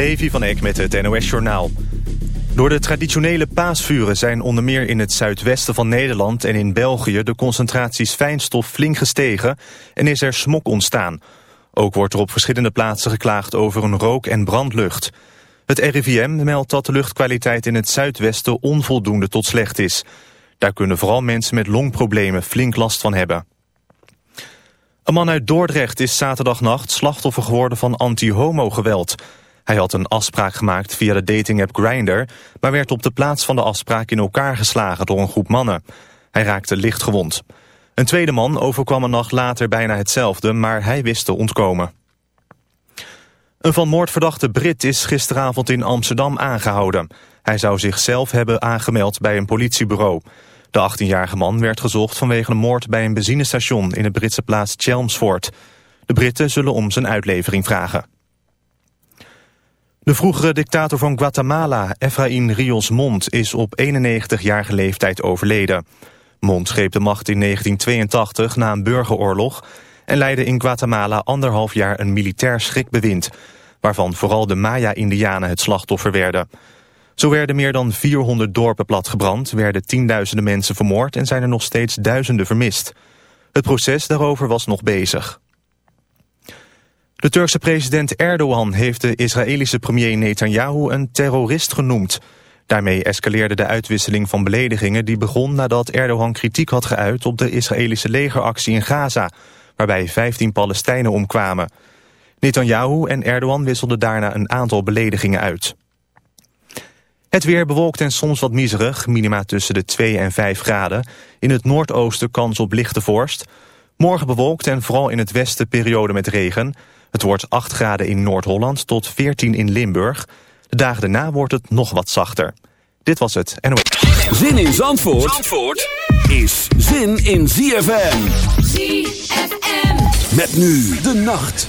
Levi van Eck met het NOS-journaal. Door de traditionele paasvuren zijn onder meer in het zuidwesten van Nederland... en in België de concentraties fijnstof flink gestegen en is er smok ontstaan. Ook wordt er op verschillende plaatsen geklaagd over een rook- en brandlucht. Het RIVM meldt dat de luchtkwaliteit in het zuidwesten onvoldoende tot slecht is. Daar kunnen vooral mensen met longproblemen flink last van hebben. Een man uit Dordrecht is zaterdagnacht slachtoffer geworden van anti-homo-geweld... Hij had een afspraak gemaakt via de datingapp Grindr... maar werd op de plaats van de afspraak in elkaar geslagen door een groep mannen. Hij raakte licht gewond. Een tweede man overkwam een nacht later bijna hetzelfde, maar hij wist te ontkomen. Een van moord verdachte Brit is gisteravond in Amsterdam aangehouden. Hij zou zichzelf hebben aangemeld bij een politiebureau. De 18-jarige man werd gezocht vanwege een moord bij een benzinestation in de Britse plaats Chelmsford. De Britten zullen om zijn uitlevering vragen. De vroegere dictator van Guatemala, Efraín Rios Montt, is op 91-jarige leeftijd overleden. Mont scheep de macht in 1982 na een burgeroorlog... en leidde in Guatemala anderhalf jaar een militair schrikbewind... waarvan vooral de Maya-Indianen het slachtoffer werden. Zo werden meer dan 400 dorpen platgebrand, werden tienduizenden mensen vermoord... en zijn er nog steeds duizenden vermist. Het proces daarover was nog bezig. De Turkse president Erdogan heeft de Israëlische premier Netanyahu een terrorist genoemd. Daarmee escaleerde de uitwisseling van beledigingen die begon nadat Erdogan kritiek had geuit op de Israëlische legeractie in Gaza, waarbij 15 Palestijnen omkwamen. Netanyahu en Erdogan wisselden daarna een aantal beledigingen uit. Het weer bewolkt en soms wat miserig, minima tussen de 2 en 5 graden. In het noordoosten kans op lichte vorst. Morgen bewolkt en vooral in het westen periode met regen. Het wordt 8 graden in Noord-Holland tot 14 in Limburg. De dagen daarna wordt het nog wat zachter. Dit was het NOS. Zin in Zandvoort, Zandvoort is zin in ZFM. ZFM. Met nu de nacht.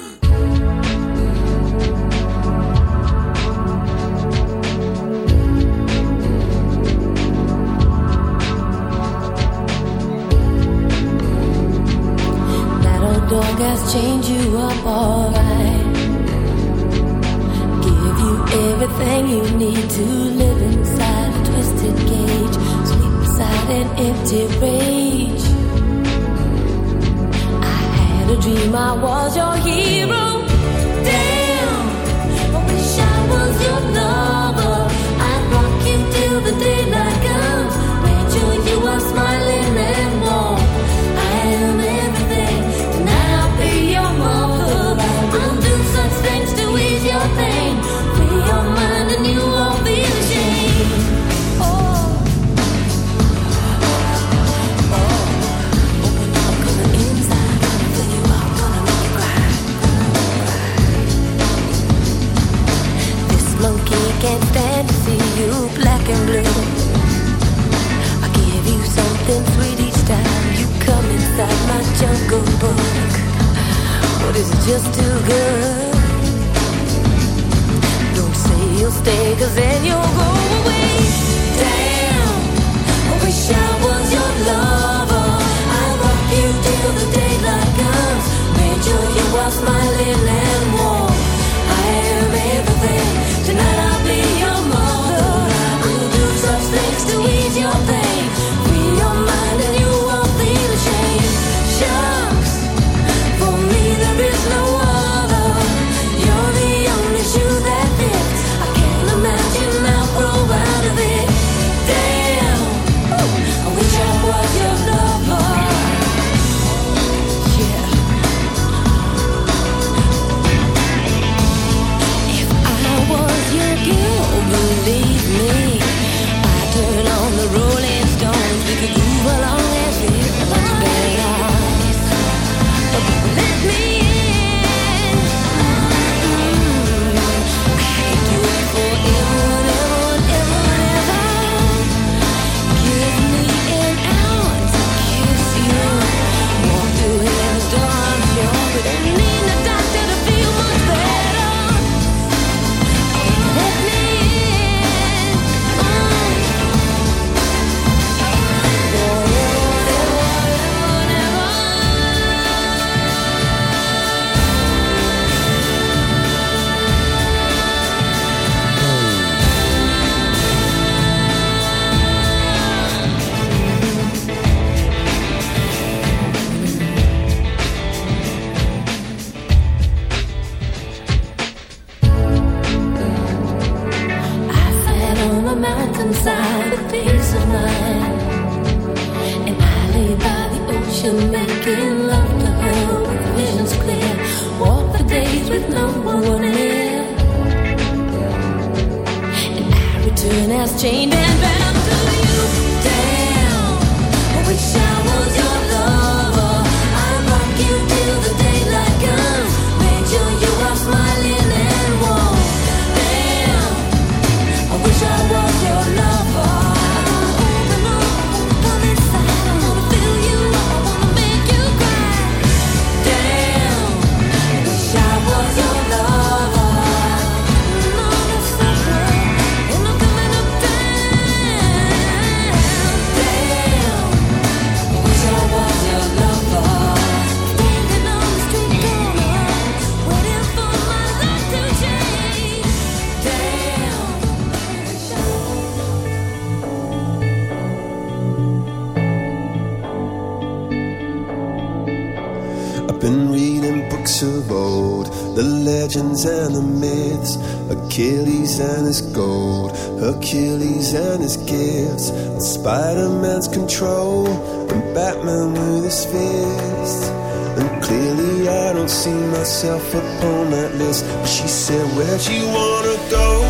much you wanna go?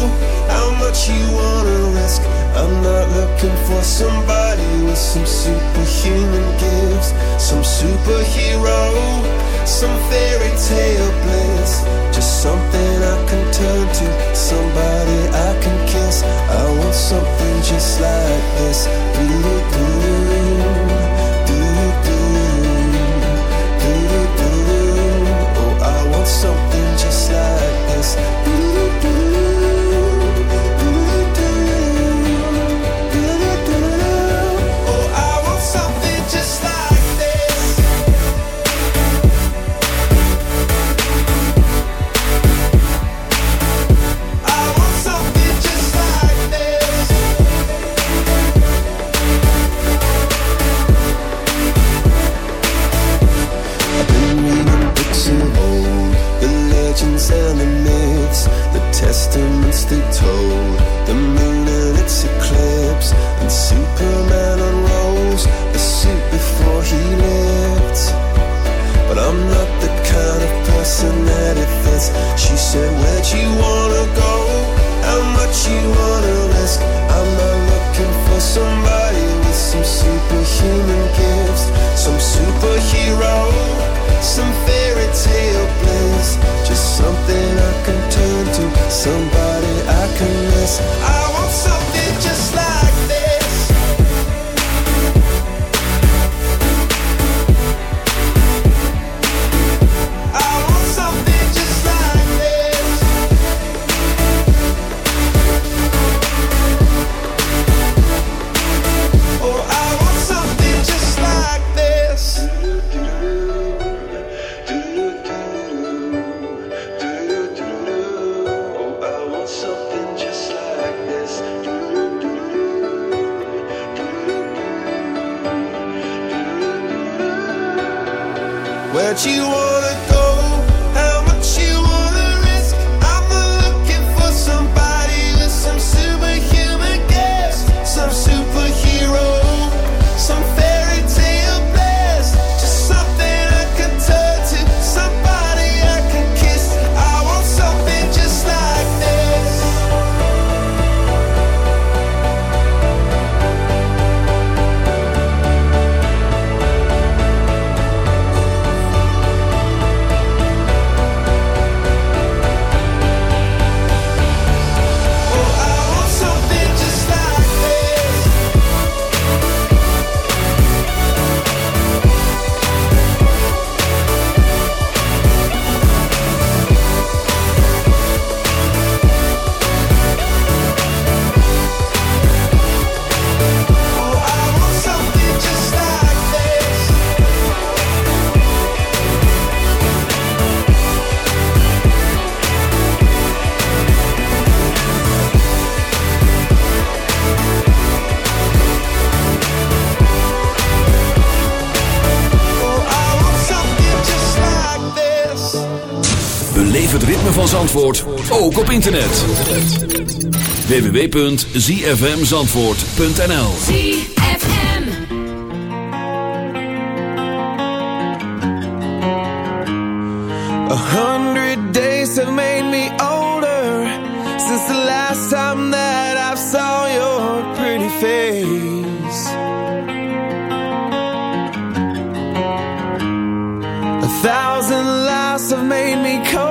How much you wanna risk? I'm not looking for somebody with some superhuman gifts, some superhero, some fairy tale bliss. where'd you want van Zandvoort ook op internet. www.zfmzandvoort.nl ZFM A hundred days have made me older Since the last time that I saw your pretty face A thousand lives have made me cold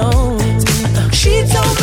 known. She told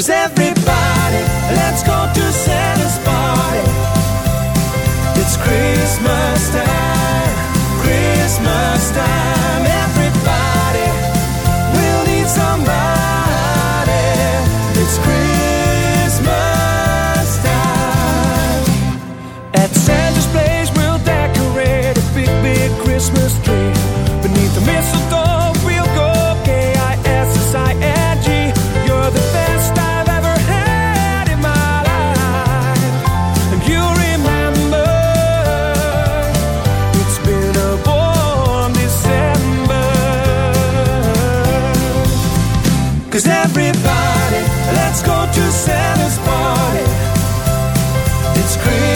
Cause everybody